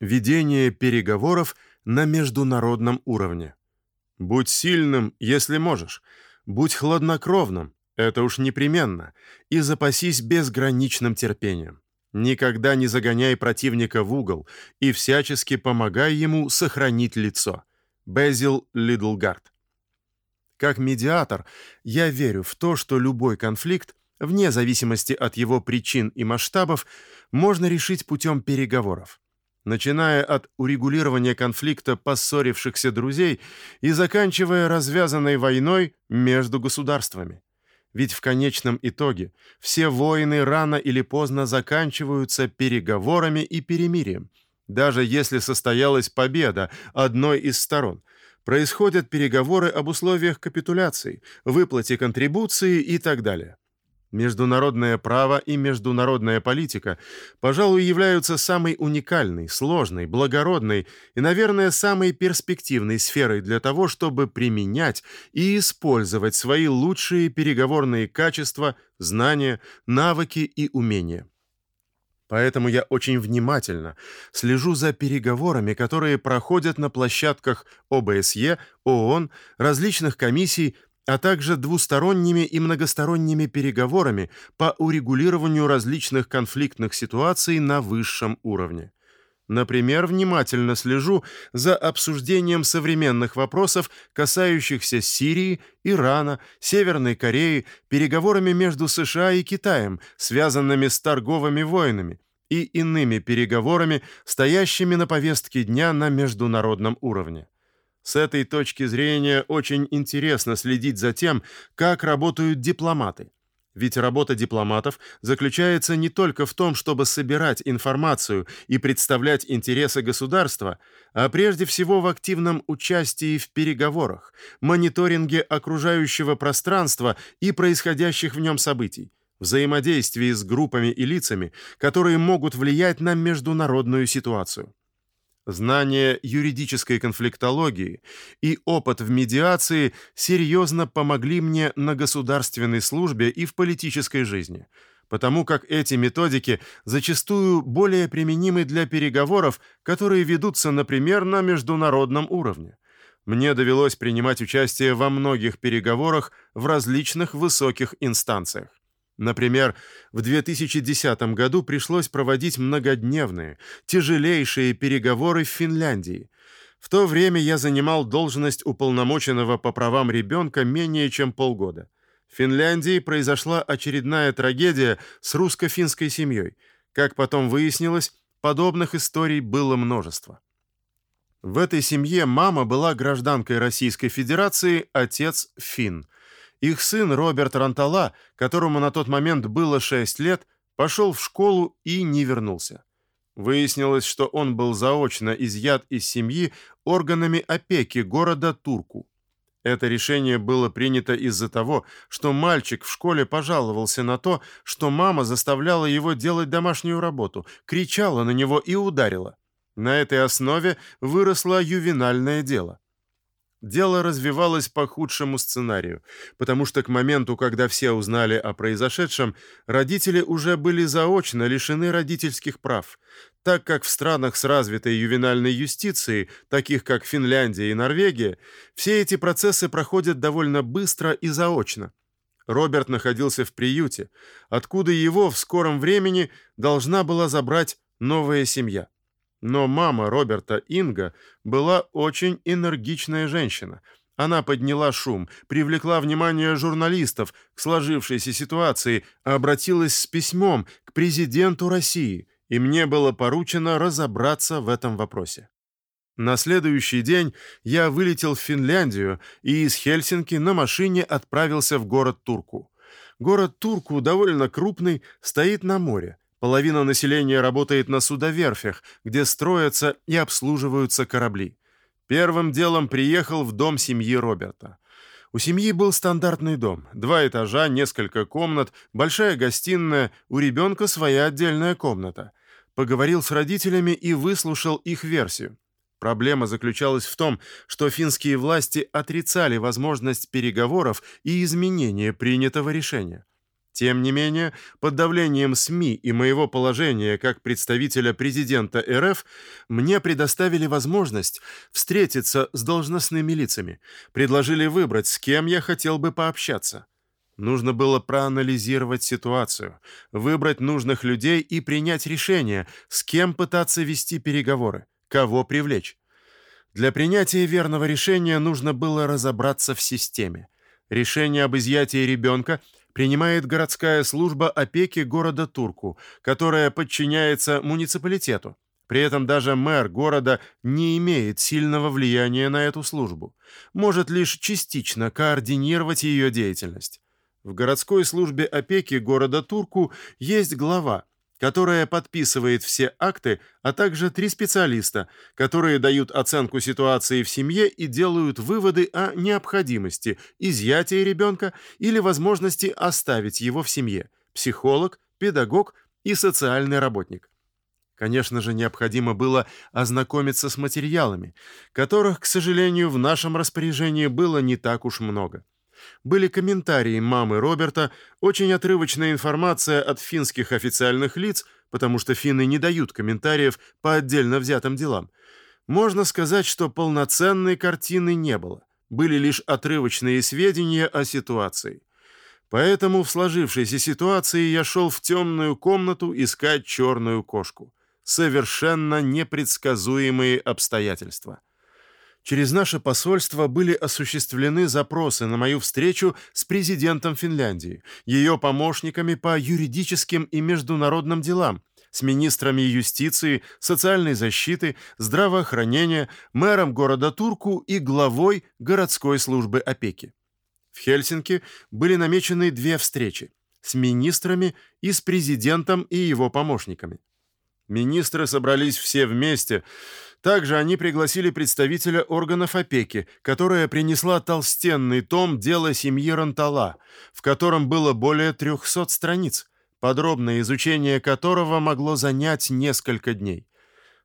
Ведение переговоров на международном уровне. Будь сильным, если можешь. Будь хладнокровным, это уж непременно, и запасись безграничным терпением. Никогда не загоняй противника в угол и всячески помогай ему сохранить лицо. Безил Лидлгард. Как медиатор, я верю в то, что любой конфликт, вне зависимости от его причин и масштабов, можно решить путем переговоров начиная от урегулирования конфликта поссорившихся друзей и заканчивая развязанной войной между государствами. Ведь в конечном итоге все войны рано или поздно заканчиваются переговорами и перемирием. Даже если состоялась победа одной из сторон, происходят переговоры об условиях капитуляции, выплате контрибуции и так далее. Международное право и международная политика, пожалуй, являются самой уникальной, сложной, благородной и, наверное, самой перспективной сферой для того, чтобы применять и использовать свои лучшие переговорные качества, знания, навыки и умения. Поэтому я очень внимательно слежу за переговорами, которые проходят на площадках ОБСЕ, ООН, различных комиссий, а также двусторонними и многосторонними переговорами по урегулированию различных конфликтных ситуаций на высшем уровне. Например, внимательно слежу за обсуждением современных вопросов, касающихся Сирии, Ирана, Северной Кореи, переговорами между США и Китаем, связанными с торговыми войнами, и иными переговорами, стоящими на повестке дня на международном уровне. С этой точки зрения очень интересно следить за тем, как работают дипломаты. Ведь работа дипломатов заключается не только в том, чтобы собирать информацию и представлять интересы государства, а прежде всего в активном участии в переговорах, мониторинге окружающего пространства и происходящих в нем событий, взаимодействии с группами и лицами, которые могут влиять на международную ситуацию. Знание юридической конфликтологии и опыт в медиации серьезно помогли мне на государственной службе и в политической жизни, потому как эти методики зачастую более применимы для переговоров, которые ведутся, например, на международном уровне. Мне довелось принимать участие во многих переговорах в различных высоких инстанциях. Например, в 2010 году пришлось проводить многодневные, тяжелейшие переговоры в Финляндии. В то время я занимал должность уполномоченного по правам ребенка менее чем полгода. В Финляндии произошла очередная трагедия с русско-финской семьей. Как потом выяснилось, подобных историй было множество. В этой семье мама была гражданкой Российской Федерации, отец фин. Их сын Роберт Рантала, которому на тот момент было 6 лет, пошел в школу и не вернулся. Выяснилось, что он был заочно изъят из семьи органами опеки города Турку. Это решение было принято из-за того, что мальчик в школе пожаловался на то, что мама заставляла его делать домашнюю работу, кричала на него и ударила. На этой основе выросло ювенальное дело. Дело развивалось по худшему сценарию, потому что к моменту, когда все узнали о произошедшем, родители уже были заочно лишены родительских прав, так как в странах с развитой ювенальной юстицией, таких как Финляндия и Норвегия, все эти процессы проходят довольно быстро и заочно. Роберт находился в приюте, откуда его в скором времени должна была забрать новая семья. Но мама Роберта Инга была очень энергичная женщина. Она подняла шум, привлекла внимание журналистов к сложившейся ситуации, обратилась с письмом к президенту России, и мне было поручено разобраться в этом вопросе. На следующий день я вылетел в Финляндию и из Хельсинки на машине отправился в город Турку. Город Турку довольно крупный, стоит на море. Половина населения работает на судоверфях, где строятся и обслуживаются корабли. Первым делом приехал в дом семьи Роберта. У семьи был стандартный дом. Два этажа, несколько комнат, большая гостиная, у ребенка своя отдельная комната. Поговорил с родителями и выслушал их версию. Проблема заключалась в том, что финские власти отрицали возможность переговоров и изменения принятого решения. Тем не менее, под давлением СМИ и моего положения как представителя президента РФ мне предоставили возможность встретиться с должностными лицами, предложили выбрать, с кем я хотел бы пообщаться. Нужно было проанализировать ситуацию, выбрать нужных людей и принять решение, с кем пытаться вести переговоры, кого привлечь. Для принятия верного решения нужно было разобраться в системе. Решение об изъятии ребенка принимает городская служба опеки города Турку, которая подчиняется муниципалитету. При этом даже мэр города не имеет сильного влияния на эту службу, может лишь частично координировать ее деятельность. В городской службе опеки города Турку есть глава, которая подписывает все акты, а также три специалиста, которые дают оценку ситуации в семье и делают выводы о необходимости изъятия ребенка или возможности оставить его в семье. Психолог, педагог и социальный работник. Конечно же, необходимо было ознакомиться с материалами, которых, к сожалению, в нашем распоряжении было не так уж много были комментарии мамы Роберта, очень отрывочная информация от финских официальных лиц, потому что финны не дают комментариев по отдельно взятым делам. Можно сказать, что полноценной картины не было. Были лишь отрывочные сведения о ситуации. Поэтому в сложившейся ситуации я шел в темную комнату искать черную кошку. Совершенно непредсказуемые обстоятельства. Через наше посольство были осуществлены запросы на мою встречу с президентом Финляндии, ее помощниками по юридическим и международным делам, с министрами юстиции, социальной защиты, здравоохранения, мэром города Турку и главой городской службы опеки. В Хельсинки были намечены две встречи с министрами и с президентом и его помощниками. Министры собрались все вместе, также они пригласили представителя органов опеки, которая принесла толстенный том дела семьи Рантала, в котором было более 300 страниц, подробное изучение которого могло занять несколько дней.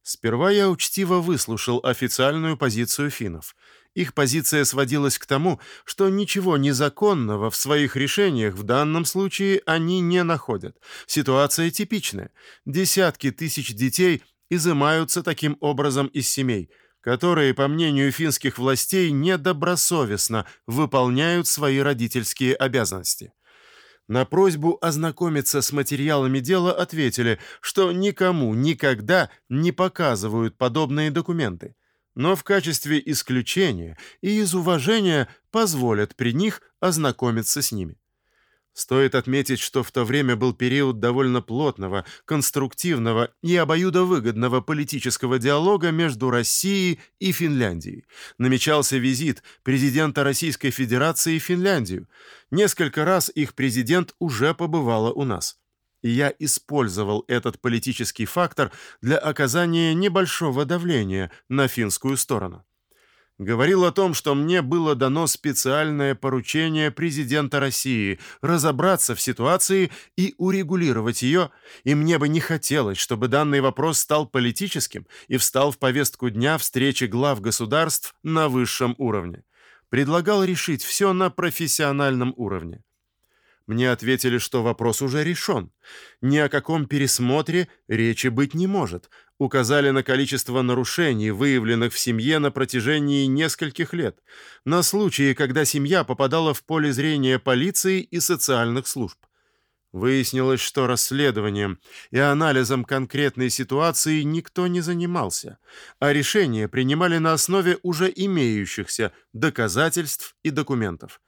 Сперва я учтиво выслушал официальную позицию финнов. Их позиция сводилась к тому, что ничего незаконного в своих решениях в данном случае они не находят. Ситуация типичная. Десятки тысяч детей изымаются таким образом из семей, которые, по мнению финских властей, недобросовестно выполняют свои родительские обязанности. На просьбу ознакомиться с материалами дела ответили, что никому никогда не показывают подобные документы, но в качестве исключения и из уважения позволят при них ознакомиться с ними. Стоит отметить, что в то время был период довольно плотного, конструктивного и обоюдовыгодного политического диалога между Россией и Финляндией. Намечался визит президента Российской Федерации в Финляндию. Несколько раз их президент уже побывала у нас. И я использовал этот политический фактор для оказания небольшого давления на финскую сторону говорил о том, что мне было дано специальное поручение президента России разобраться в ситуации и урегулировать ее, и мне бы не хотелось, чтобы данный вопрос стал политическим и встал в повестку дня встречи глав государств на высшем уровне. Предлагал решить все на профессиональном уровне. Мне ответили, что вопрос уже решен. Ни о каком пересмотре речи быть не может. Указали на количество нарушений, выявленных в семье на протяжении нескольких лет, на случаи, когда семья попадала в поле зрения полиции и социальных служб. Выяснилось, что расследованием и анализом конкретной ситуации никто не занимался, а решения принимали на основе уже имеющихся доказательств и документов.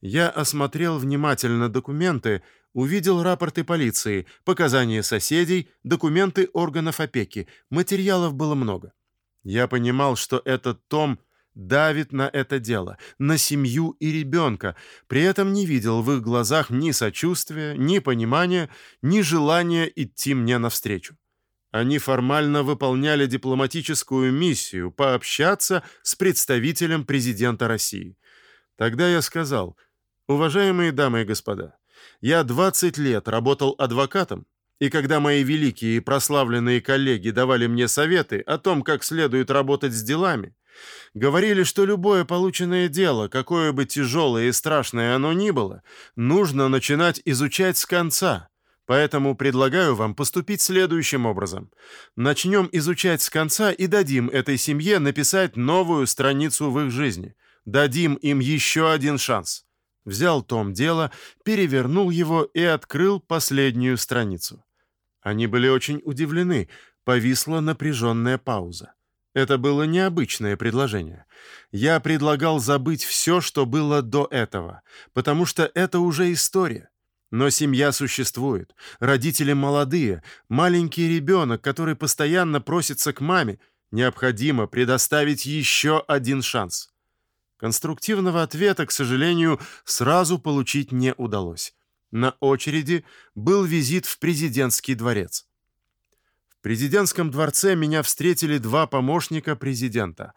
Я осмотрел внимательно документы, увидел рапорты полиции, показания соседей, документы органов опеки. Материалов было много. Я понимал, что этот том давит на это дело, на семью и ребенка, при этом не видел в их глазах ни сочувствия, ни понимания, ни желания идти мне навстречу. Они формально выполняли дипломатическую миссию пообщаться с представителем президента России. Тогда я сказал: Уважаемые дамы и господа, я 20 лет работал адвокатом, и когда мои великие и прославленные коллеги давали мне советы о том, как следует работать с делами, Говорили, что любое полученное дело, какое бы тяжелое и страшное оно ни было, нужно начинать изучать с конца. Поэтому предлагаю вам поступить следующим образом. Начнем изучать с конца и дадим этой семье написать новую страницу в их жизни. Дадим им еще один шанс. Взял том дела, перевернул его и открыл последнюю страницу. Они были очень удивлены. Повисла напряженная пауза. Это было необычное предложение. Я предлагал забыть все, что было до этого, потому что это уже история. Но семья существует, родители молодые, маленький ребенок, который постоянно просится к маме, необходимо предоставить еще один шанс. Конструктивного ответа, к сожалению, сразу получить не удалось. На очереди был визит в президентский дворец. В президентском дворце меня встретили два помощника президента.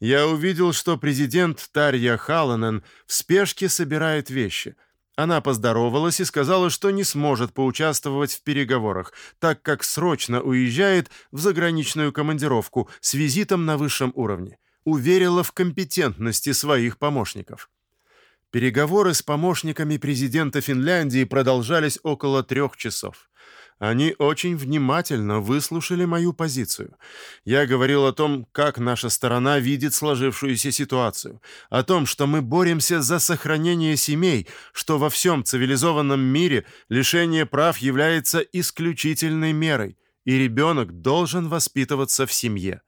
Я увидел, что президент Тарья Халанен в спешке собирает вещи – она поздоровалась и сказала, что не сможет поучаствовать в переговорах, так как срочно уезжает в заграничную командировку с визитом на высшем уровне. Уверила в компетентности своих помощников. Переговоры с помощниками президента Финляндии продолжались около трех часов. Они очень внимательно выслушали мою позицию. Я говорил о том, как наша сторона видит сложившуюся ситуацию, о том, что мы боремся за сохранение семей, что во всем цивилизованном мире лишение прав является исключительной мерой, и ребенок должен воспитываться в семье.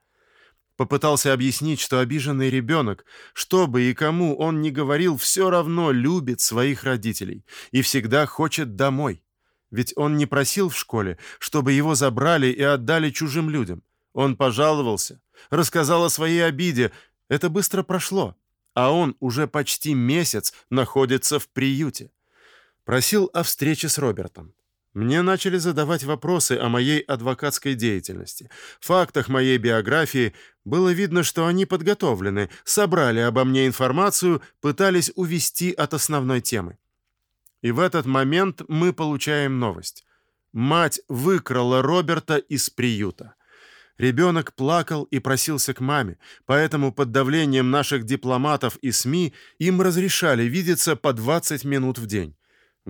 Попытался объяснить, что обиженный ребенок, что бы и кому он ни говорил, все равно любит своих родителей и всегда хочет домой. Ведь он не просил в школе, чтобы его забрали и отдали чужим людям. Он пожаловался, рассказал о своей обиде. Это быстро прошло, а он уже почти месяц находится в приюте. Просил о встрече с Робертом. Мне начали задавать вопросы о моей адвокатской деятельности, фактах моей биографии. Было видно, что они подготовлены, собрали обо мне информацию, пытались увести от основной темы. И в этот момент мы получаем новость. Мать выкрала Роберта из приюта. Ребенок плакал и просился к маме, поэтому под давлением наших дипломатов и СМИ им разрешали видеться по 20 минут в день.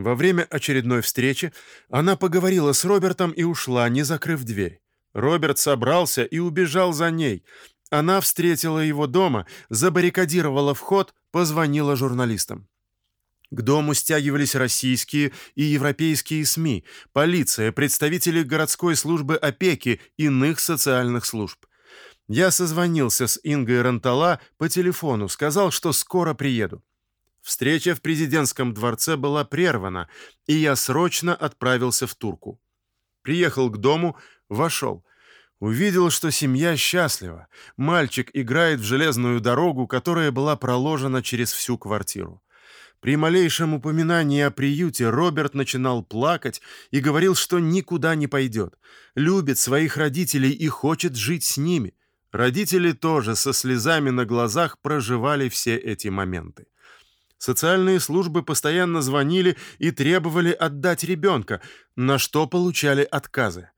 Во время очередной встречи она поговорила с Робертом и ушла, не закрыв дверь. Роберт собрался и убежал за ней. Она встретила его дома, забаррикадировала вход, позвонила журналистам. К дому стягивались российские и европейские СМИ, полиция, представители городской службы опеки, иных социальных служб. Я созвонился с Ингой Рантала по телефону, сказал, что скоро приеду. Встреча в президентском дворце была прервана, и я срочно отправился в Турку. Приехал к дому, вошел. Увидел, что семья счастлива. Мальчик играет в железную дорогу, которая была проложена через всю квартиру. При малейшем упоминании о приюте Роберт начинал плакать и говорил, что никуда не пойдет. Любит своих родителей и хочет жить с ними. Родители тоже со слезами на глазах проживали все эти моменты. Социальные службы постоянно звонили и требовали отдать ребенка, на что получали отказы.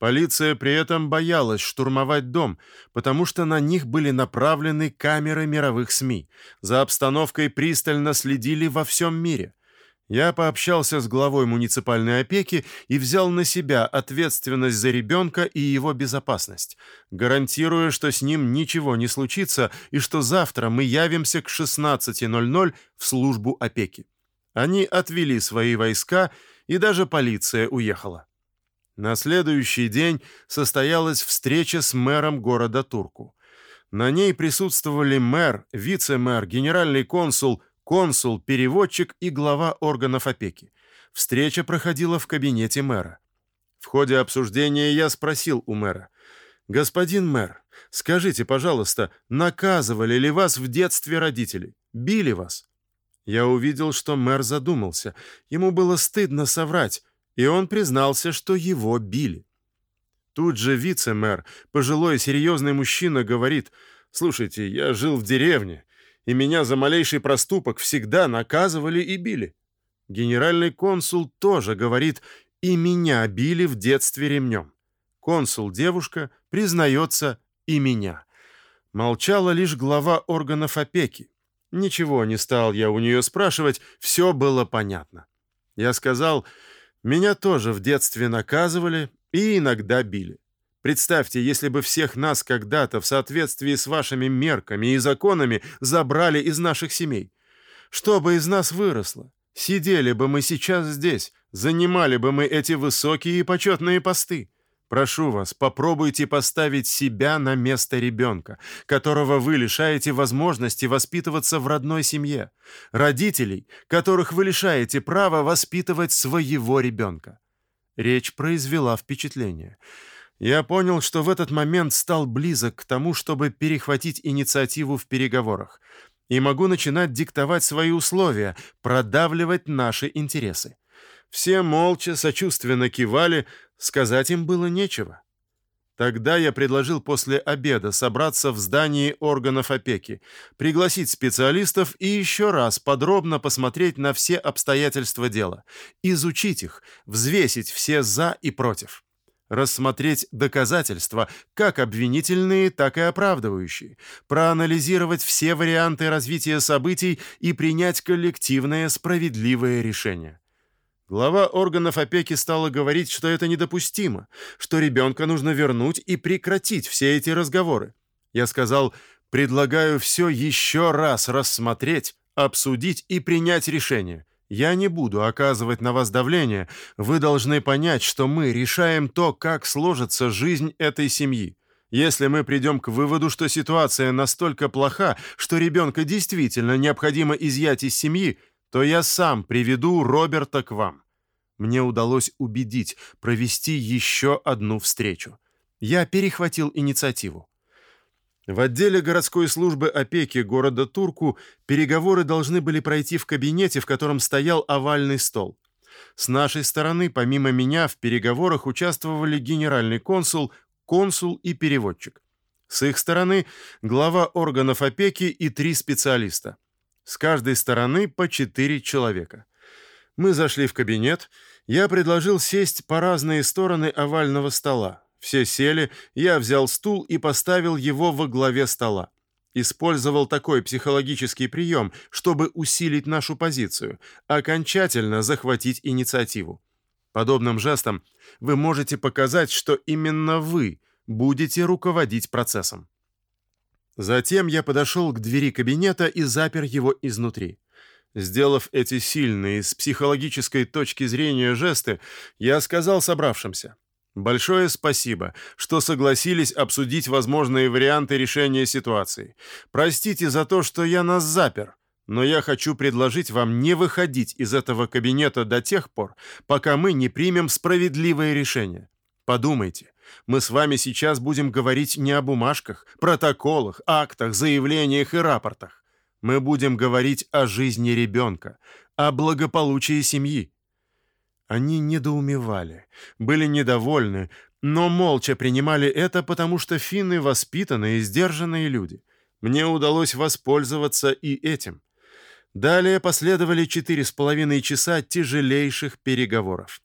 Полиция при этом боялась штурмовать дом, потому что на них были направлены камеры мировых СМИ. За обстановкой пристально следили во всем мире. Я пообщался с главой муниципальной опеки и взял на себя ответственность за ребенка и его безопасность, гарантируя, что с ним ничего не случится и что завтра мы явимся к 16:00 в службу опеки. Они отвели свои войска, и даже полиция уехала. На следующий день состоялась встреча с мэром города Турку. На ней присутствовали мэр, вице-мэр, генеральный консул, консул, переводчик и глава органов опеки. Встреча проходила в кабинете мэра. В ходе обсуждения я спросил у мэра: "Господин мэр, скажите, пожалуйста, наказывали ли вас в детстве родители? Били вас?" Я увидел, что мэр задумался. Ему было стыдно соврать и он признался, что его били. Тут же вице-мэр, пожилой серьезный мужчина, говорит, «Слушайте, я жил в деревне, и меня за малейший проступок всегда наказывали и били». Генеральный консул тоже говорит, «И меня били в детстве ремнем». Консул девушка признается «и меня». Молчала лишь глава органов опеки. Ничего не стал я у нее спрашивать, все было понятно. Я сказал, меня тоже в детстве наказывали и иногда били. Представьте, если бы всех нас когда-то в соответствии с вашими мерками и законами забрали из наших семей. Что бы из нас выросло? Сидели бы мы сейчас здесь, занимали бы мы эти высокие и почетные посты. Прошу вас, попробуйте поставить себя на место ребенка, которого вы лишаете возможности воспитываться в родной семье, родителей, которых вы лишаете права воспитывать своего ребенка. Речь произвела впечатление. Я понял, что в этот момент стал близок к тому, чтобы перехватить инициативу в переговорах, и могу начинать диктовать свои условия, продавливать наши интересы. Все молча, сочувственно кивали, сказать им было нечего. Тогда я предложил после обеда собраться в здании органов опеки, пригласить специалистов и еще раз подробно посмотреть на все обстоятельства дела, изучить их, взвесить все «за» и «против» рассмотреть доказательства, как обвинительные, так и оправдывающие, проанализировать все варианты развития событий и принять коллективное справедливое решение. Глава органов опеки стала говорить, что это недопустимо, что ребенка нужно вернуть и прекратить все эти разговоры. Я сказал, предлагаю все еще раз рассмотреть, обсудить и принять решение – я не буду оказывать на вас давление. Вы должны понять, что мы решаем то, как сложится жизнь этой семьи. Если мы придем к выводу, что ситуация настолько плоха, что ребенка действительно необходимо изъять из семьи, то я сам приведу Роберта к вам. Мне удалось убедить провести еще одну встречу. Я перехватил инициативу. В отделе городской службы опеки города Турку переговоры должны были пройти в кабинете, в котором стоял овальный стол. С нашей стороны, помимо меня, в переговорах участвовали генеральный консул, консул и переводчик. С их стороны глава органов опеки и три специалиста. С каждой стороны по четыре человека. Мы зашли в кабинет. Я предложил сесть по разные стороны овального стола. Все сели, я взял стул и поставил его во главе стола. Использовал такой психологический прием, чтобы усилить нашу позицию, окончательно захватить инициативу. Подобным жестом вы можете показать, что именно вы будете руководить процессом. Затем я подошел к двери кабинета и запер его изнутри. Сделав эти сильные с психологической точки зрения жесты, я сказал собравшимся: Большое спасибо, что согласились обсудить возможные варианты решения ситуации. Простите за то, что я нас запер, но я хочу предложить вам не выходить из этого кабинета до тех пор, пока мы не примем справедливое решение. Подумайте, мы с вами сейчас будем говорить не о бумажках, протоколах, актах, заявлениях и рапортах. Мы будем говорить о жизни ребенка, о благополучии семьи. Они недоумевали, были недовольны, но молча принимали это, потому что финны воспитанные и сдержанные люди. Мне удалось воспользоваться и этим. Далее последовали четыре с половиной часа тяжелейших переговоров.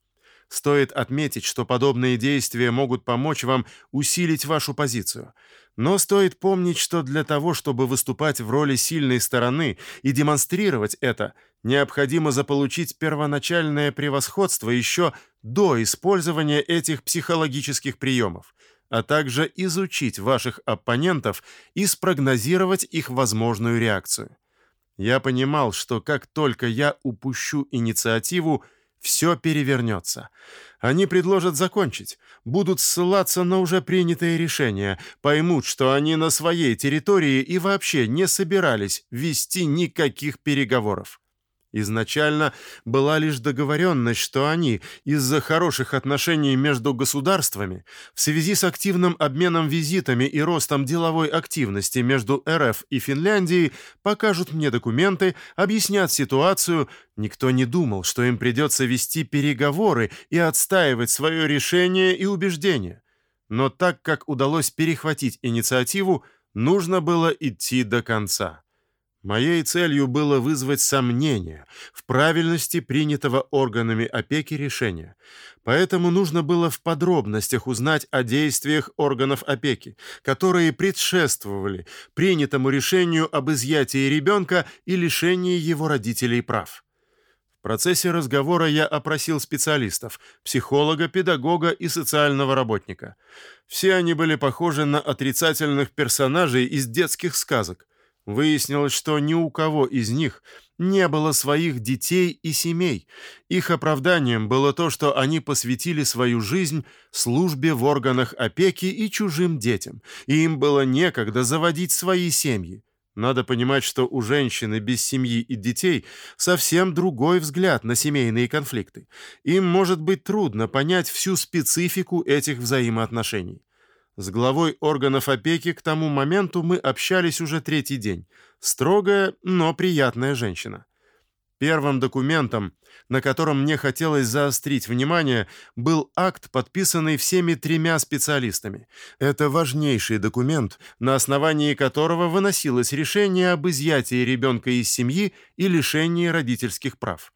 Стоит отметить, что подобные действия могут помочь вам усилить вашу позицию. Но стоит помнить, что для того, чтобы выступать в роли сильной стороны и демонстрировать это, необходимо заполучить первоначальное превосходство еще до использования этих психологических приемов, а также изучить ваших оппонентов и спрогнозировать их возможную реакцию. Я понимал, что как только я упущу инициативу, все перевернется. Они предложат закончить, будут ссылаться на уже принятые решения, поймут, что они на своей территории и вообще не собирались вести никаких переговоров. Изначально была лишь договоренность, что они из-за хороших отношений между государствами в связи с активным обменом визитами и ростом деловой активности между РФ и Финляндией покажут мне документы, объяснят ситуацию. Никто не думал, что им придется вести переговоры и отстаивать свое решение и убеждения. Но так как удалось перехватить инициативу, нужно было идти до конца. Моей целью было вызвать сомнения в правильности принятого органами опеки решения. Поэтому нужно было в подробностях узнать о действиях органов опеки, которые предшествовали принятому решению об изъятии ребенка и лишении его родителей прав. В процессе разговора я опросил специалистов: психолога, педагога и социального работника. Все они были похожи на отрицательных персонажей из детских сказок. Выяснилось, что ни у кого из них не было своих детей и семей. Их оправданием было то, что они посвятили свою жизнь службе в органах опеки и чужим детям, и им было некогда заводить свои семьи. Надо понимать, что у женщины без семьи и детей совсем другой взгляд на семейные конфликты. Им может быть трудно понять всю специфику этих взаимоотношений. С главой органов опеки к тому моменту мы общались уже третий день. Строгая, но приятная женщина. Первым документом, на котором мне хотелось заострить внимание, был акт, подписанный всеми тремя специалистами. Это важнейший документ, на основании которого выносилось решение об изъятии ребенка из семьи и лишении родительских прав.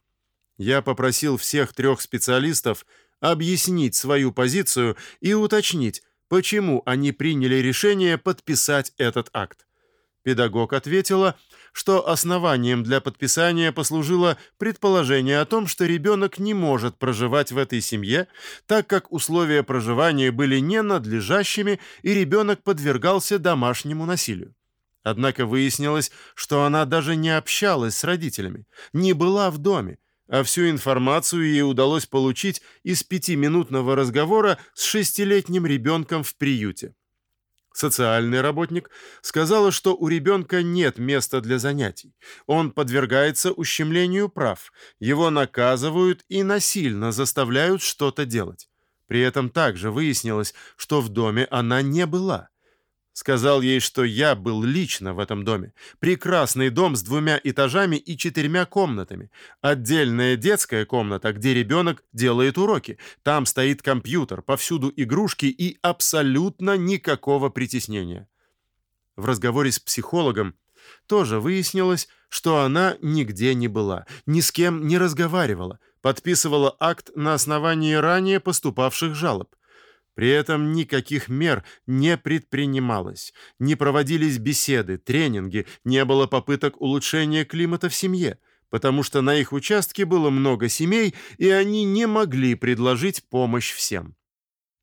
Я попросил всех трех специалистов объяснить свою позицию и уточнить, почему они приняли решение подписать этот акт. Педагог ответила, что основанием для подписания послужило предположение о том, что ребенок не может проживать в этой семье, так как условия проживания были ненадлежащими и ребенок подвергался домашнему насилию. Однако выяснилось, что она даже не общалась с родителями, не была в доме, а всю информацию ей удалось получить из пятиминутного разговора с шестилетним ребенком в приюте. Социальный работник сказала, что у ребенка нет места для занятий. Он подвергается ущемлению прав, его наказывают и насильно заставляют что-то делать. При этом также выяснилось, что в доме она не была. Сказал ей, что я был лично в этом доме. Прекрасный дом с двумя этажами и четырьмя комнатами. Отдельная детская комната, где ребенок делает уроки. Там стоит компьютер, повсюду игрушки и абсолютно никакого притеснения. В разговоре с психологом тоже выяснилось, что она нигде не была, ни с кем не разговаривала, подписывала акт на основании ранее поступавших жалоб. При этом никаких мер не предпринималось, не проводились беседы, тренинги, не было попыток улучшения климата в семье, потому что на их участке было много семей, и они не могли предложить помощь всем.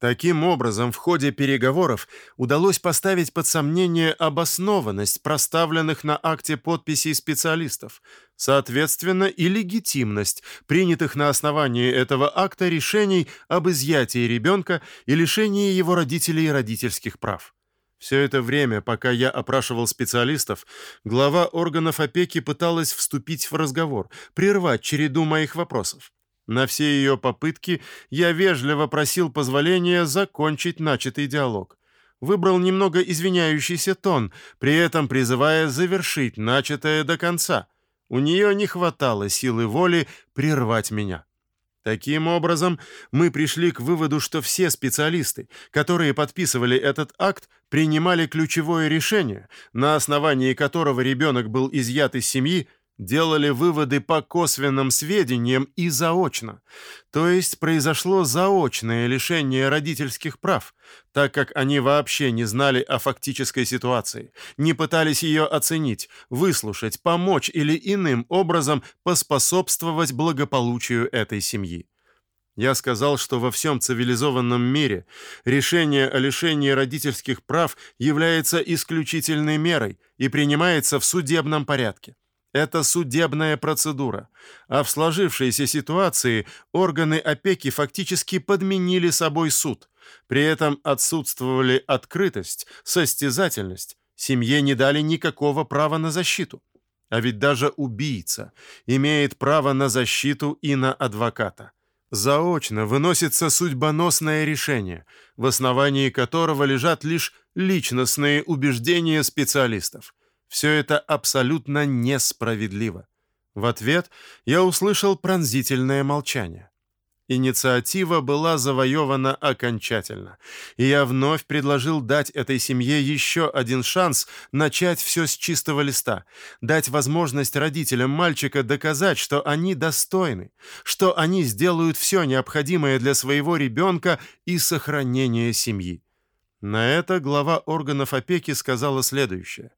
Таким образом, в ходе переговоров удалось поставить под сомнение обоснованность проставленных на акте подписей специалистов, соответственно, и легитимность принятых на основании этого акта решений об изъятии ребенка и лишении его родителей родительских прав. Все это время, пока я опрашивал специалистов, глава органов опеки пыталась вступить в разговор, прервать череду моих вопросов. На все ее попытки я вежливо просил позволения закончить начатый диалог. Выбрал немного извиняющийся тон, при этом призывая завершить начатое до конца. У нее не хватало силы воли прервать меня. Таким образом, мы пришли к выводу, что все специалисты, которые подписывали этот акт, принимали ключевое решение, на основании которого ребенок был изъят из семьи делали выводы по косвенным сведениям и заочно. То есть произошло заочное лишение родительских прав, так как они вообще не знали о фактической ситуации, не пытались ее оценить, выслушать, помочь или иным образом поспособствовать благополучию этой семьи. Я сказал, что во всем цивилизованном мире решение о лишении родительских прав является исключительной мерой и принимается в судебном порядке. Это судебная процедура, а в сложившейся ситуации органы опеки фактически подменили собой суд. При этом отсутствовали открытость, состязательность, семье не дали никакого права на защиту. А ведь даже убийца имеет право на защиту и на адвоката. Заочно выносится судьбоносное решение, в основании которого лежат лишь личностные убеждения специалистов. Все это абсолютно несправедливо. В ответ я услышал пронзительное молчание. Инициатива была завоевана окончательно, и я вновь предложил дать этой семье еще один шанс начать все с чистого листа, дать возможность родителям мальчика доказать, что они достойны, что они сделают все необходимое для своего ребенка и сохранения семьи. На это глава органов опеки сказала следующее: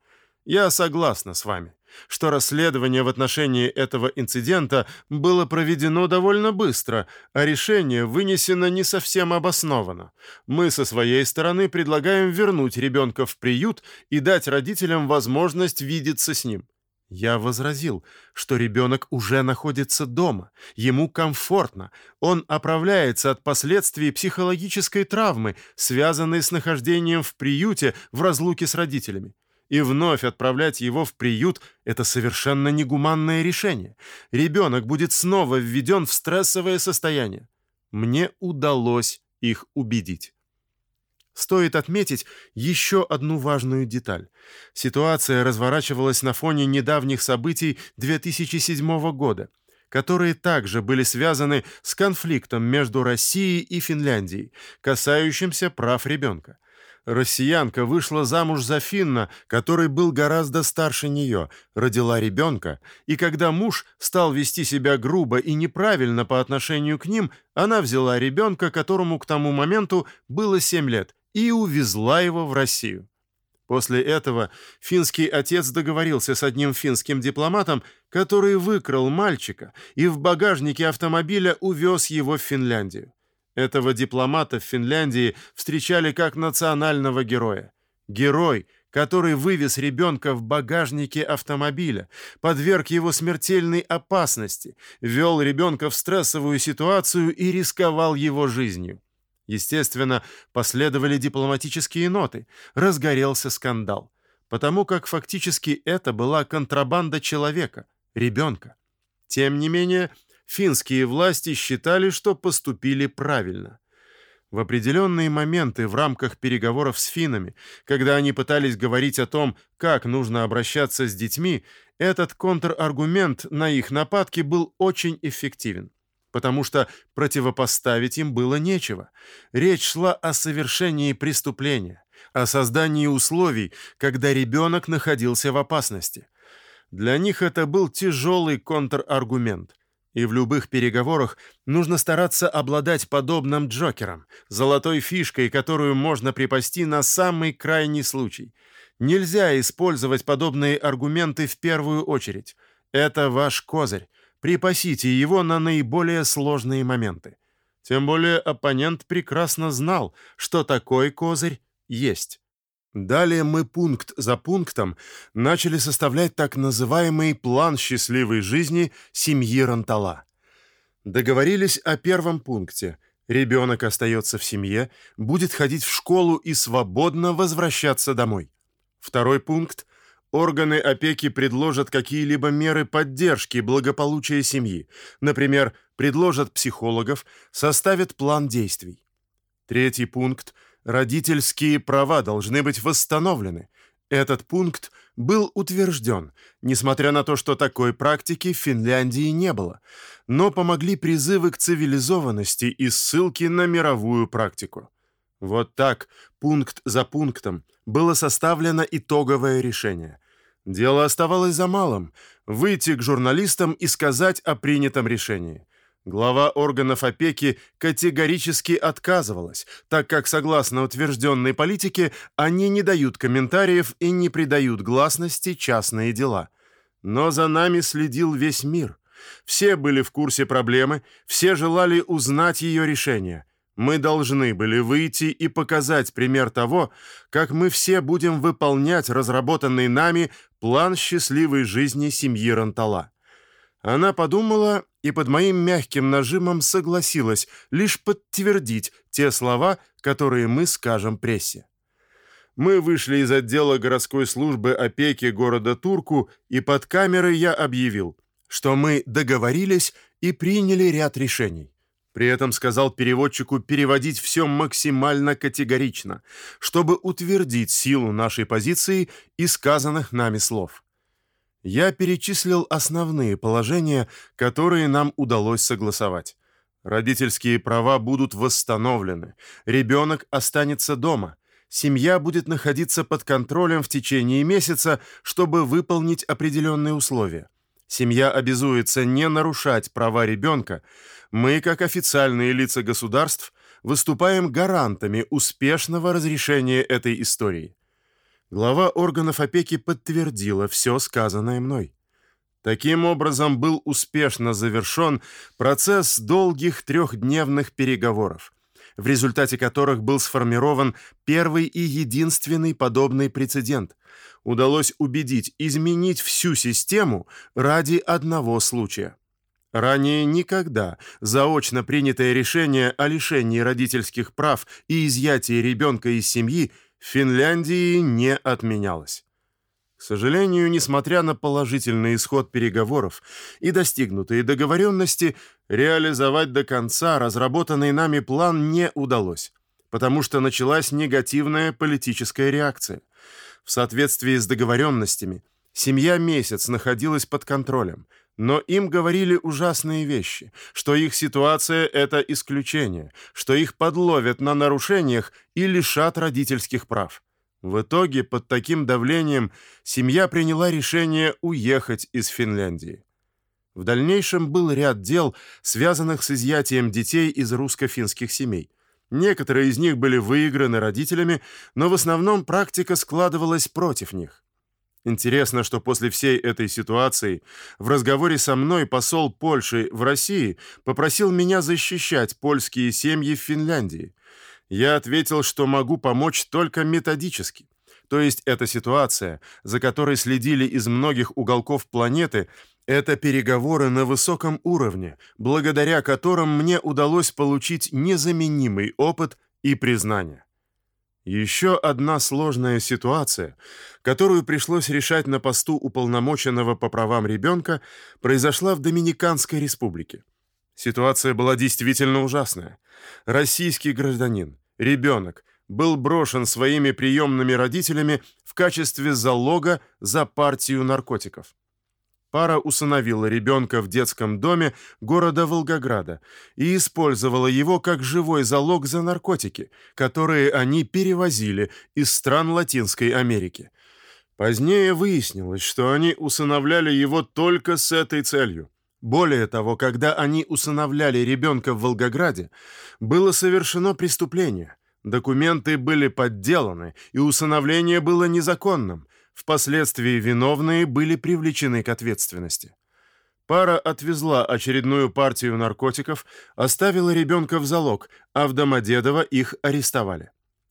"Я согласна с вами что расследование в отношении этого инцидента было проведено довольно быстро, а решение вынесено не совсем обоснованно. Мы со своей стороны предлагаем вернуть ребенка в приют и дать родителям возможность видеться с ним. Я возразил, что ребенок уже находится дома, ему комфортно, он оправляется от последствий психологической травмы, связанной с нахождением в приюте в разлуке с родителями и вновь отправлять его в приют – это совершенно негуманное решение. Ребенок будет снова введен в стрессовое состояние. Мне удалось их убедить. Стоит отметить еще одну важную деталь. Ситуация разворачивалась на фоне недавних событий 2007 года, которые также были связаны с конфликтом между Россией и Финляндией, касающимся прав ребенка россиянка вышла замуж за финна, который был гораздо старше нее, родила ребенка, и когда муж стал вести себя грубо и неправильно по отношению к ним, она взяла ребенка, которому к тому моменту было 7 лет, и увезла его в Россию. После этого финский отец договорился с одним финским дипломатом, который выкрал мальчика и в багажнике автомобиля увез его в Финляндию. Этого дипломата в Финляндии встречали как национального героя. Герой, который вывез ребенка в багажнике автомобиля, подверг его смертельной опасности, вел ребенка в стрессовую ситуацию и рисковал его жизнью. Естественно, последовали дипломатические ноты, разгорелся скандал, потому как фактически это была контрабанда человека, ребенка. Тем не менее, финские власти считали, что поступили правильно. В определенные моменты в рамках переговоров с финнами, когда они пытались говорить о том, как нужно обращаться с детьми, этот контраргумент на их нападки был очень эффективен, потому что противопоставить им было нечего. Речь шла о совершении преступления, о создании условий, когда ребенок находился в опасности. Для них это был тяжелый контраргумент – и в любых переговорах нужно стараться обладать подобным джокером, золотой фишкой, которую можно припасти на самый крайний случай. Нельзя использовать подобные аргументы в первую очередь. Это ваш козырь. Припасите его на наиболее сложные моменты. Тем более оппонент прекрасно знал, что такой козырь есть. Далее мы пункт за пунктом начали составлять так называемый план счастливой жизни семьи Рантала. Договорились о первом пункте. Ребенок остается в семье, будет ходить в школу и свободно возвращаться домой. Второй пункт органы опеки предложат какие-либо меры поддержки благополучия семьи. Например, предложат психологов, составят план действий. Третий пункт Родительские права должны быть восстановлены. Этот пункт был утвержден, несмотря на то, что такой практики в Финляндии не было, но помогли призывы к цивилизованности и ссылки на мировую практику. Вот так, пункт за пунктом, было составлено итоговое решение. Дело оставалось за малым выйти к журналистам и сказать о принятом решении. Глава органов опеки категорически отказывалась, так как, согласно утвержденной политике, они не дают комментариев и не придают гласности частные дела. Но за нами следил весь мир. Все были в курсе проблемы, все желали узнать ее решение. Мы должны были выйти и показать пример того, как мы все будем выполнять разработанный нами план счастливой жизни семьи Рантала. Она подумала и под моим мягким нажимом согласилась лишь подтвердить те слова, которые мы скажем прессе. Мы вышли из отдела городской службы опеки города Турку, и под камерой я объявил, что мы договорились и приняли ряд решений. При этом сказал переводчику переводить все максимально категорично, чтобы утвердить силу нашей позиции и сказанных нами слов я перечислил основные положения, которые нам удалось согласовать. Родительские права будут восстановлены. Ребенок останется дома. Семья будет находиться под контролем в течение месяца, чтобы выполнить определенные условия. Семья обязуется не нарушать права ребенка. Мы, как официальные лица государств, выступаем гарантами успешного разрешения этой истории. Глава органов опеки подтвердила все сказанное мной. Таким образом был успешно завершен процесс долгих трехдневных переговоров, в результате которых был сформирован первый и единственный подобный прецедент. Удалось убедить изменить всю систему ради одного случая. Ранее никогда заочно принятое решение о лишении родительских прав и изъятии ребенка из семьи Финляндии не отменялось. К сожалению, несмотря на положительный исход переговоров и достигнутые договоренности, реализовать до конца разработанный нами план не удалось, потому что началась негативная политическая реакция. В соответствии с договоренностями, семья месяц находилась под контролем, но им говорили ужасные вещи, что их ситуация это исключение, что их подловят на нарушениях и лишат родительских прав. В итоге под таким давлением семья приняла решение уехать из Финляндии. В дальнейшем был ряд дел, связанных с изъятием детей из русско-финских семей. Некоторые из них были выиграны родителями, но в основном практика складывалась против них. Интересно, что после всей этой ситуации в разговоре со мной посол Польши в России попросил меня защищать польские семьи в Финляндии – я ответил, что могу помочь только методически. То есть эта ситуация, за которой следили из многих уголков планеты, это переговоры на высоком уровне, благодаря которым мне удалось получить незаменимый опыт и признание. Еще одна сложная ситуация, которую пришлось решать на посту уполномоченного по правам ребенка, произошла в Доминиканской республике. Ситуация была действительно ужасная. Российский гражданин, ребенок, был брошен своими приемными родителями в качестве залога за партию наркотиков. Пара усыновила ребенка в детском доме города Волгограда и использовала его как живой залог за наркотики, которые они перевозили из стран Латинской Америки. Позднее выяснилось, что они усыновляли его только с этой целью. Более того, когда они усыновляли ребенка в Волгограде, было совершено преступление. Документы были подделаны, и усыновление было незаконным. Впоследствии виновные были привлечены к ответственности. Пара отвезла очередную партию наркотиков, оставила ребенка в залог, а в Домодедово их арестовали.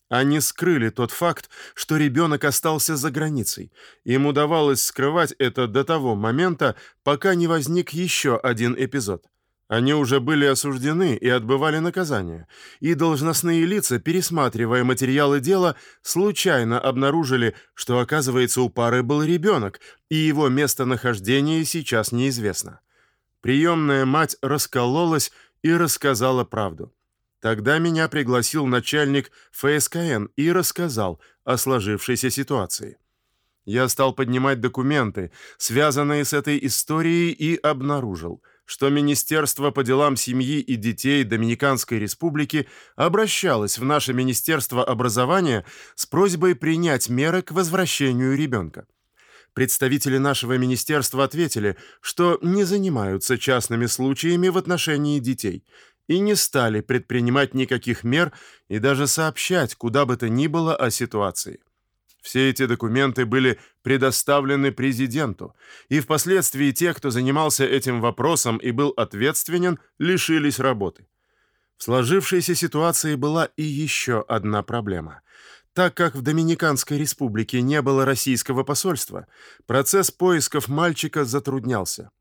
Они скрыли тот факт, что ребенок остался за границей. Им удавалось скрывать это до того момента, пока не возник еще один эпизод. Они уже были осуждены и отбывали наказание, и должностные лица, пересматривая материалы дела, случайно обнаружили, что, оказывается, у пары был ребенок, и его местонахождение сейчас неизвестно. Приемная мать раскололась и рассказала правду. Тогда меня пригласил начальник ФСКН и рассказал о сложившейся ситуации. Я стал поднимать документы, связанные с этой историей, и обнаружил – что Министерство по делам семьи и детей Доминиканской Республики обращалось в наше Министерство образования с просьбой принять меры к возвращению ребенка. Представители нашего министерства ответили, что не занимаются частными случаями в отношении детей и не стали предпринимать никаких мер и даже сообщать куда бы то ни было о ситуации. Все эти документы были предоставлены президенту, и впоследствии те, кто занимался этим вопросом и был ответственен, лишились работы. В сложившейся ситуации была и еще одна проблема. Так как в Доминиканской республике не было российского посольства, процесс поисков мальчика затруднялся.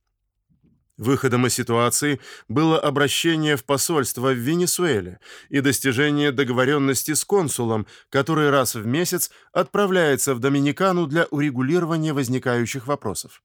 Выходом из ситуации было обращение в посольство в Венесуэле и достижение договоренности с консулом, который раз в месяц отправляется в Доминикану для урегулирования возникающих вопросов.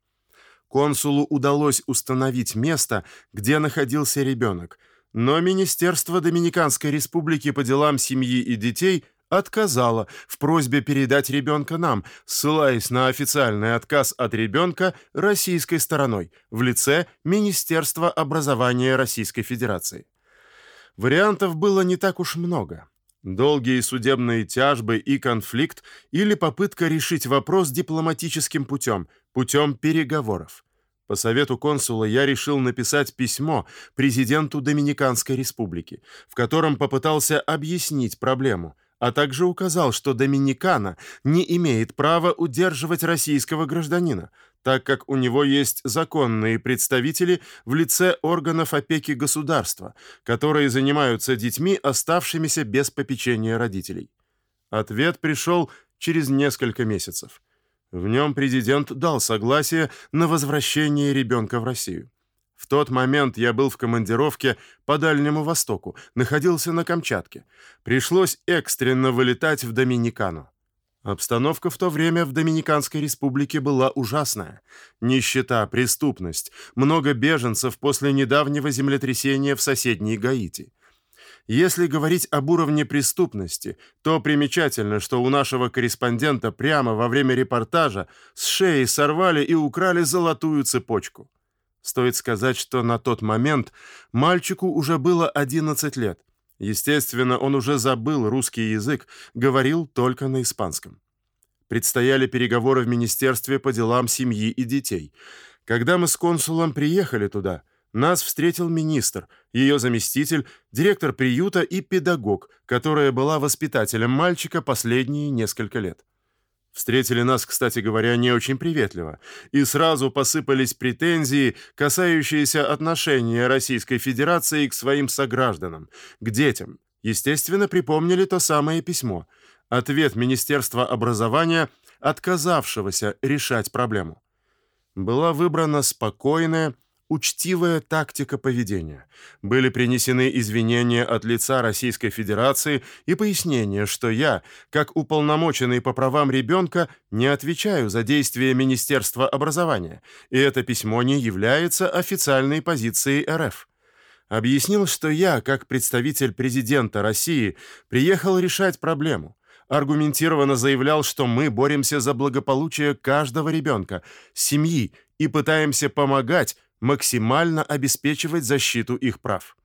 Консулу удалось установить место, где находился ребенок, но Министерство Доминиканской республики по делам семьи и детей – отказала в просьбе передать ребенка нам, ссылаясь на официальный отказ от ребенка российской стороной в лице Министерства образования Российской Федерации. Вариантов было не так уж много. Долгие судебные тяжбы и конфликт или попытка решить вопрос дипломатическим путем, путем переговоров. По совету консула я решил написать письмо президенту Доминиканской республики, в котором попытался объяснить проблему, а также указал, что Доминикана не имеет права удерживать российского гражданина, так как у него есть законные представители в лице органов опеки государства, которые занимаются детьми, оставшимися без попечения родителей. Ответ пришел через несколько месяцев. В нем президент дал согласие на возвращение ребенка в Россию. В тот момент я был в командировке по Дальнему Востоку, находился на Камчатке. Пришлось экстренно вылетать в Доминикану. Обстановка в то время в Доминиканской республике была ужасная. Нищета, преступность, много беженцев после недавнего землетрясения в соседней Гаити. Если говорить об уровне преступности, то примечательно, что у нашего корреспондента прямо во время репортажа с шеи сорвали и украли золотую цепочку. Стоит сказать, что на тот момент мальчику уже было 11 лет. Естественно, он уже забыл русский язык, говорил только на испанском. Предстояли переговоры в министерстве по делам семьи и детей. Когда мы с консулом приехали туда, нас встретил министр, ее заместитель, директор приюта и педагог, которая была воспитателем мальчика последние несколько лет. Встретили нас, кстати говоря, не очень приветливо, и сразу посыпались претензии, касающиеся отношения Российской Федерации к своим согражданам, к детям. Естественно, припомнили то самое письмо, ответ Министерства образования, отказавшегося решать проблему. Была выбрана спокойная, учтивая тактика поведения. Были принесены извинения от лица Российской Федерации и пояснение, что я, как уполномоченный по правам ребенка, не отвечаю за действия Министерства образования, и это письмо не является официальной позицией РФ. Объяснил, что я, как представитель президента России, приехал решать проблему. Аргументированно заявлял, что мы боремся за благополучие каждого ребенка, семьи и пытаемся помогать максимально обеспечивать защиту их прав.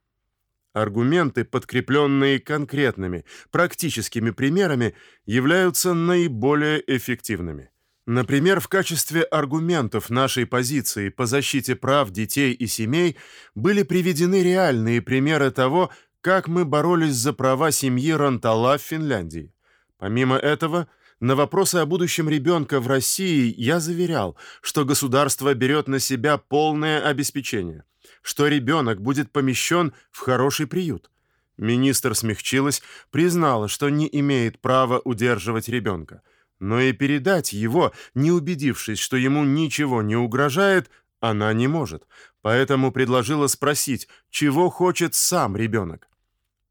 Аргументы, подкрепленные конкретными, практическими примерами, являются наиболее эффективными. Например, в качестве аргументов нашей позиции по защите прав детей и семей были приведены реальные примеры того, как мы боролись за права семьи Рантала в Финляндии. Помимо этого, на вопросы о будущем ребенка в России я заверял, что государство берет на себя полное обеспечение, что ребенок будет помещен в хороший приют. Министр смягчилась, признала, что не имеет права удерживать ребенка, но и передать его, не убедившись, что ему ничего не угрожает, она не может. Поэтому предложила спросить, чего хочет сам ребенок.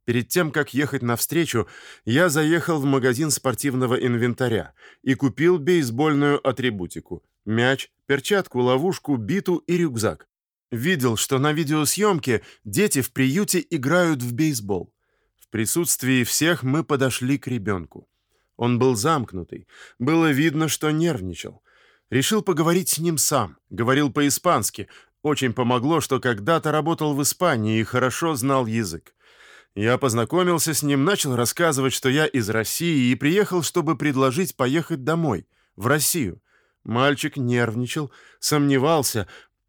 Перед тем, как ехать навстречу, я заехал в магазин спортивного инвентаря и купил бейсбольную атрибутику: мяч, перчатку, ловушку, биту и рюкзак. Видел, что на видеосъемке дети в приюте играют в бейсбол. В присутствии всех мы подошли к ребенку. Он был замкнутый, было видно, что нервничал. Решил поговорить с ним сам, говорил по-испански. Очень помогло, что когда-то работал в Испании и хорошо знал язык. Я познакомился с ним, начал рассказывать, что я из России и приехал, чтобы предложить поехать домой, в Россию. Мальчик нервничал, сомневался.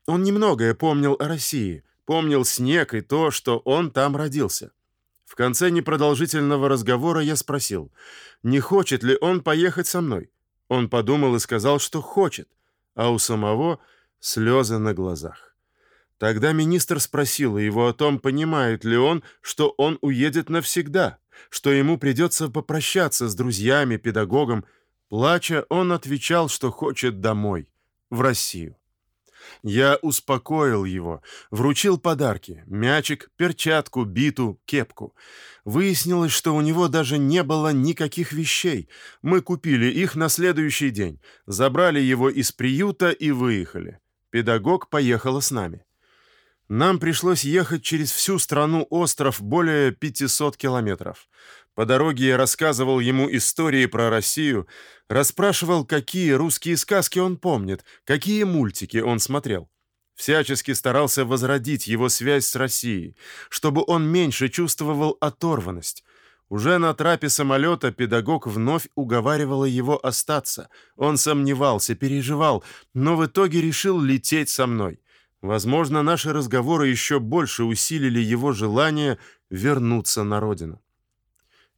Он немногое помнил о России, помнил снег и то, что он там родился. В конце непродолжительного разговора я спросил, не хочет ли он поехать со мной. Он подумал и сказал, что хочет, а у самого слезы на глазах. Тогда министр спросил его о том, понимает ли он, что он уедет навсегда, что ему придется попрощаться с друзьями, педагогом. Плача, он отвечал, что хочет домой, в Россию. Я успокоил его, вручил подарки: мячик, перчатку, биту, кепку. Выяснилось, что у него даже не было никаких вещей. Мы купили их на следующий день, забрали его из приюта и выехали. Педагог поехала с нами. Нам пришлось ехать через всю страну-остров более 500 километров. По дороге я рассказывал ему истории про Россию, расспрашивал, какие русские сказки он помнит, какие мультики он смотрел. всячески старался возродить его связь с Россией, чтобы он меньше чувствовал оторванность. Уже на трапе самолета педагог вновь уговаривала его остаться. Он сомневался, переживал, но в итоге решил лететь со мной. Возможно, наши разговоры еще больше усилили его желание вернуться на родину.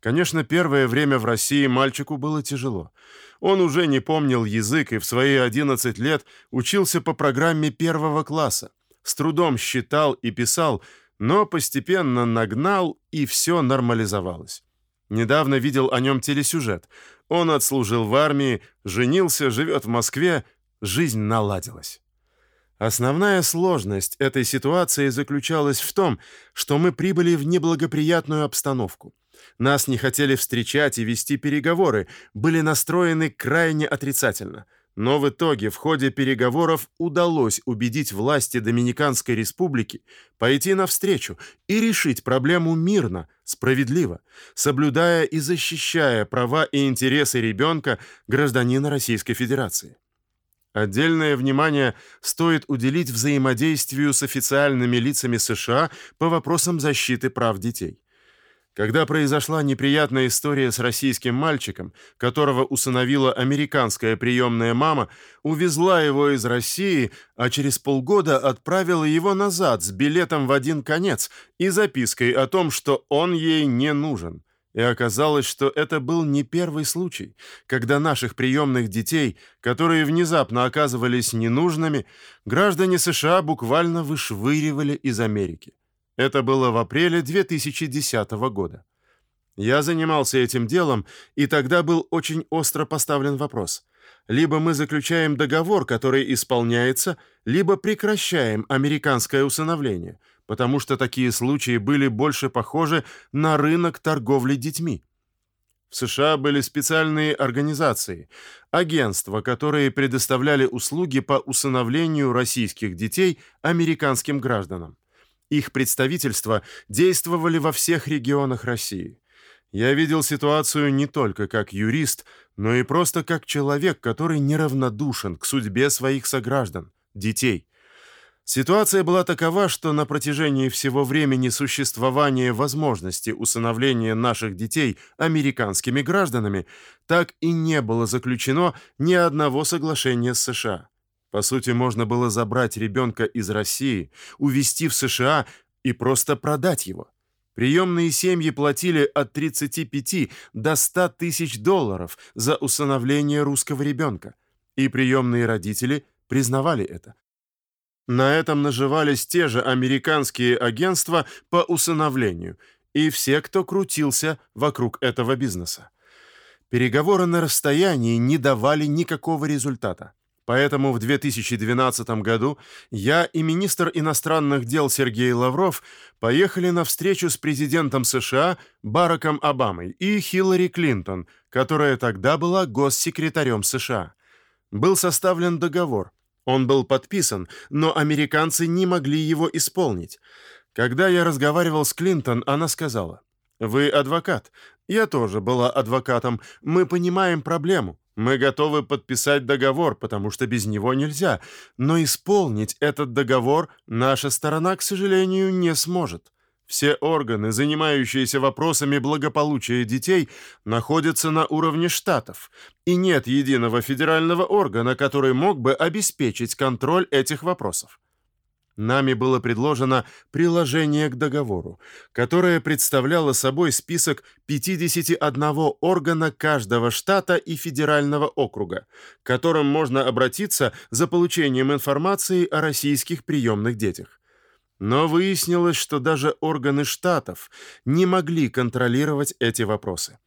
Конечно, первое время в России мальчику было тяжело. Он уже не помнил язык и в свои 11 лет учился по программе первого класса. С трудом считал и писал, но постепенно нагнал, и все нормализовалось. Недавно видел о нем телесюжет. Он отслужил в армии, женился, живет в Москве, жизнь наладилась. Основная сложность этой ситуации заключалась в том, что мы прибыли в неблагоприятную обстановку. Нас не хотели встречать и вести переговоры, были настроены крайне отрицательно. Но в итоге в ходе переговоров удалось убедить власти Доминиканской республики пойти навстречу и решить проблему мирно, справедливо, соблюдая и защищая права и интересы ребенка, гражданина Российской Федерации. Отдельное внимание стоит уделить взаимодействию с официальными лицами США по вопросам защиты прав детей. Когда произошла неприятная история с российским мальчиком, которого усыновила американская приемная мама, увезла его из России, а через полгода отправила его назад с билетом в один конец и запиской о том, что он ей не нужен. И оказалось, что это был не первый случай, когда наших приемных детей, которые внезапно оказывались ненужными, граждане США буквально вышвыривали из Америки. Это было в апреле 2010 года. Я занимался этим делом, и тогда был очень остро поставлен вопрос: либо мы заключаем договор, который исполняется, либо прекращаем американское усыновление – потому что такие случаи были больше похожи на рынок торговли детьми. В США были специальные организации, агентства, которые предоставляли услуги по усыновлению российских детей американским гражданам. Их представительства действовали во всех регионах России. Я видел ситуацию не только как юрист, но и просто как человек, который неравнодушен к судьбе своих сограждан, детей. Ситуация была такова, что на протяжении всего времени существования возможности усыновления наших детей американскими гражданами так и не было заключено ни одного соглашения с США. По сути, можно было забрать ребенка из России, увезти в США и просто продать его. Приемные семьи платили от 35 до 100 тысяч долларов за усыновление русского ребенка, и приемные родители признавали это. На этом наживались те же американские агентства по усыновлению и все, кто крутился вокруг этого бизнеса. Переговоры на расстоянии не давали никакого результата. Поэтому в 2012 году я и министр иностранных дел Сергей Лавров поехали на встречу с президентом США Бараком Обамой и Хиллари Клинтон, которая тогда была госсекретарем США. Был составлен договор – он был подписан, но американцы не могли его исполнить. Когда я разговаривал с Клинтон, она сказала: "Вы адвокат. Я тоже была адвокатом. Мы понимаем проблему. Мы готовы подписать договор, потому что без него нельзя, но исполнить этот договор наша сторона, к сожалению, не сможет. Все органы, занимающиеся вопросами благополучия детей, находятся на уровне штатов, и нет единого федерального органа, который мог бы обеспечить контроль этих вопросов. Нами было предложено приложение к договору, которое представляло собой список 51 органа каждого штата и федерального округа, к которым можно обратиться за получением информации о российских приемных детях. Но выяснилось, что даже органы штатов не могли контролировать эти вопросы.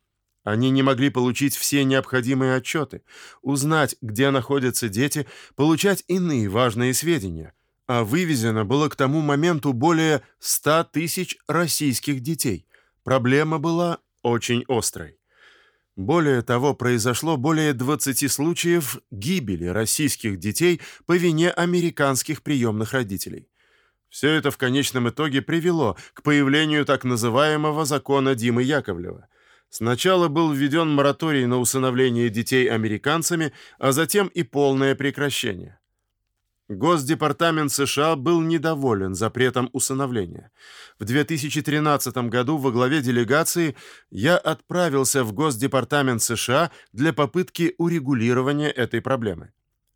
Они не могли получить все необходимые отчеты, узнать, где находятся дети, получать иные важные сведения. А вывезено было к тому моменту более 100 тысяч российских детей. Проблема была очень острой. Более того, произошло более 20 случаев гибели российских детей по вине американских приемных родителей. Все это в конечном итоге привело к появлению так называемого закона Димы Яковлева. Сначала был введен мораторий на усыновление детей американцами, а затем и полное прекращение. Госдепартамент США был недоволен запретом усыновления. В 2013 году во главе делегации я отправился в Госдепартамент США для попытки урегулирования этой проблемы.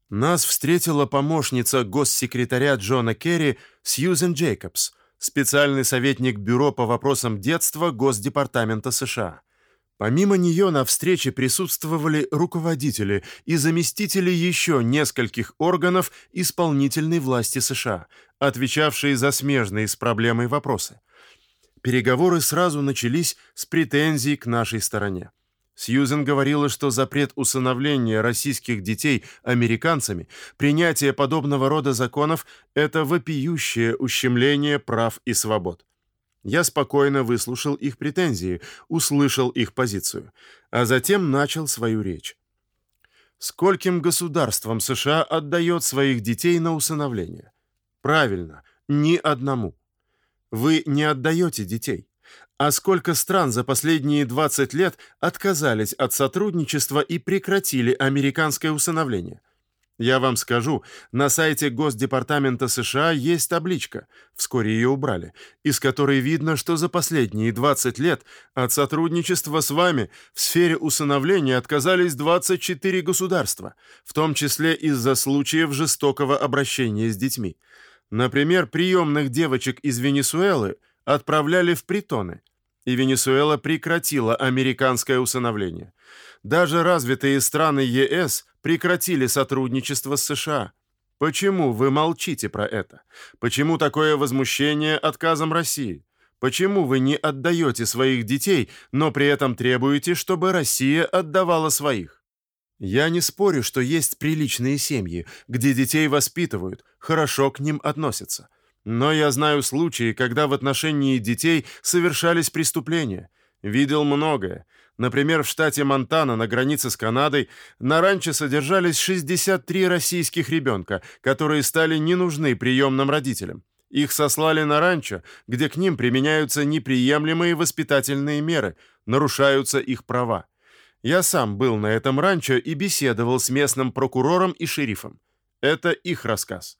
Нас встретила помощница госсекретаря Джона Керри Сьюзен Джейкобс, специальный советник Бюро по вопросам детства Госдепартамента США. Помимо нее на встрече присутствовали руководители и заместители еще нескольких органов исполнительной власти США, отвечавшие за смежные с проблемой вопросы. Переговоры сразу начались с претензий к нашей стороне. Сьюзен говорила, что запрет усыновления российских детей американцами, принятие подобного рода законов это вопиющее ущемление прав и свобод. Я спокойно выслушал их претензии, услышал их позицию, а затем начал свою речь. Скольким государствам США отдает своих детей на усыновление? Правильно, ни одному. Вы не отдаете детей. А сколько стран за последние 20 лет отказались от сотрудничества и прекратили американское усыновление? Я вам скажу, на сайте Госдепартамента США есть табличка, вскоре ее убрали, из которой видно, что за последние 20 лет от сотрудничества с вами в сфере усыновления отказались 24 государства, в том числе из-за случаев жестокого обращения с детьми. Например, приемных девочек из Венесуэлы отправляли в притоны, и Венесуэла прекратила американское усыновление. Даже развитые страны ЕС прекратили сотрудничество с США. Почему вы молчите про это? Почему такое возмущение отказом России? Почему вы не отдаете своих детей, но при этом требуете, чтобы Россия отдавала своих? Я не спорю, что есть приличные семьи, где детей воспитывают, хорошо к ним относятся. Но я знаю случаи, когда в отношении детей совершались преступления. Видел многое. Например, в штате Монтана на границе с Канадой на ранчо содержались 63 российских ребенка, которые стали не нужны приемным родителям. Их сослали на ранчо, где к ним применяются неприемлемые воспитательные меры, нарушаются их права. Я сам был на этом ранчо и беседовал с местным прокурором и шерифом. Это их рассказ.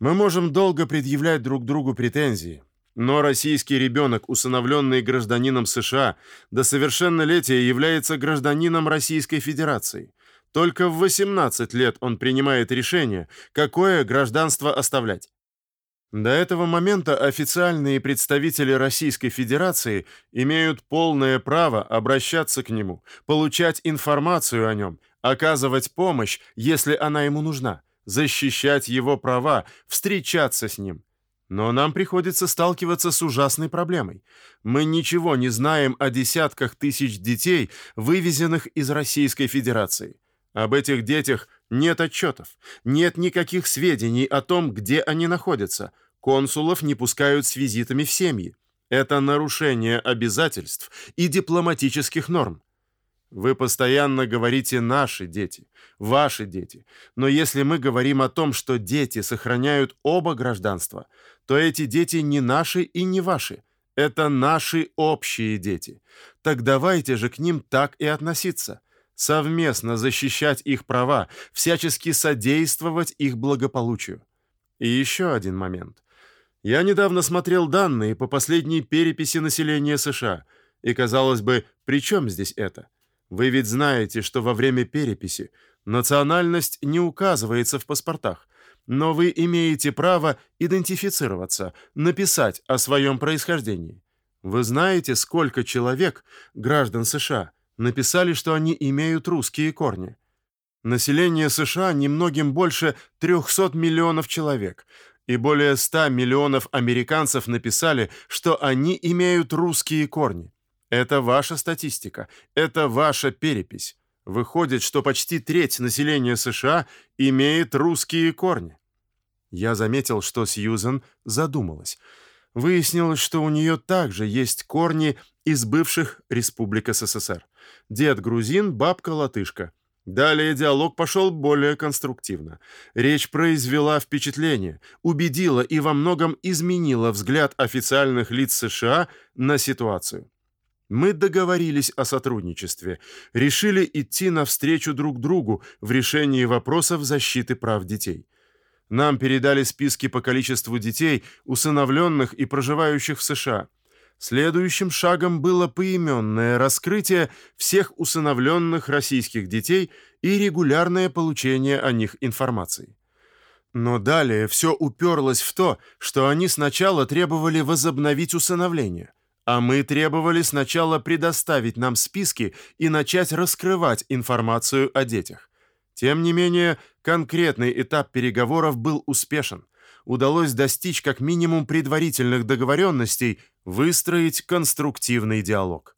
Мы можем долго предъявлять друг другу претензии, но российский ребенок, усыновленный гражданином США, до совершеннолетия является гражданином Российской Федерации. Только в 18 лет он принимает решение, какое гражданство оставлять. До этого момента официальные представители Российской Федерации имеют полное право обращаться к нему, получать информацию о нем, оказывать помощь, если она ему нужна, защищать его права, встречаться с ним. Но нам приходится сталкиваться с ужасной проблемой. Мы ничего не знаем о десятках тысяч детей, вывезенных из Российской Федерации. Об этих детях нет отчетов, нет никаких сведений о том, где они находятся. Консулов не пускают с визитами в семьи. Это нарушение обязательств и дипломатических норм. Вы постоянно говорите «наши дети», «ваши дети». Но если мы говорим о том, что дети сохраняют оба гражданства, то эти дети не наши и не ваши. Это наши общие дети. Так давайте же к ним так и относиться. Совместно защищать их права, всячески содействовать их благополучию. И еще один момент. Я недавно смотрел данные по последней переписи населения США, и казалось бы, при чем здесь это? Вы ведь знаете, что во время переписи национальность не указывается в паспортах, но вы имеете право идентифицироваться, написать о своем происхождении. Вы знаете, сколько человек, граждан США, написали, что они имеют русские корни? Население США немногим больше 300 миллионов человек, и более 100 миллионов американцев написали, что они имеют русские корни. Это ваша статистика, это ваша перепись. Выходит, что почти треть населения США имеет русские корни. Я заметил, что Сьюзен задумалась. Выяснилось, что у нее также есть корни из бывших республик СССР. Дед грузин, бабка латышка. Далее диалог пошел более конструктивно. Речь произвела впечатление, убедила и во многом изменила взгляд официальных лиц США на ситуацию. Мы договорились о сотрудничестве, решили идти навстречу друг другу в решении вопросов защиты прав детей. Нам передали списки по количеству детей, усыновленных и проживающих в США. Следующим шагом было поименное раскрытие всех усыновленных российских детей и регулярное получение о них информации. Но далее все уперлось в то, что они сначала требовали возобновить усыновление, а мы требовали сначала предоставить нам списки и начать раскрывать информацию о детях. Тем не менее, конкретный этап переговоров был успешен. Удалось достичь как минимум предварительных договоренностей, выстроить конструктивный диалог.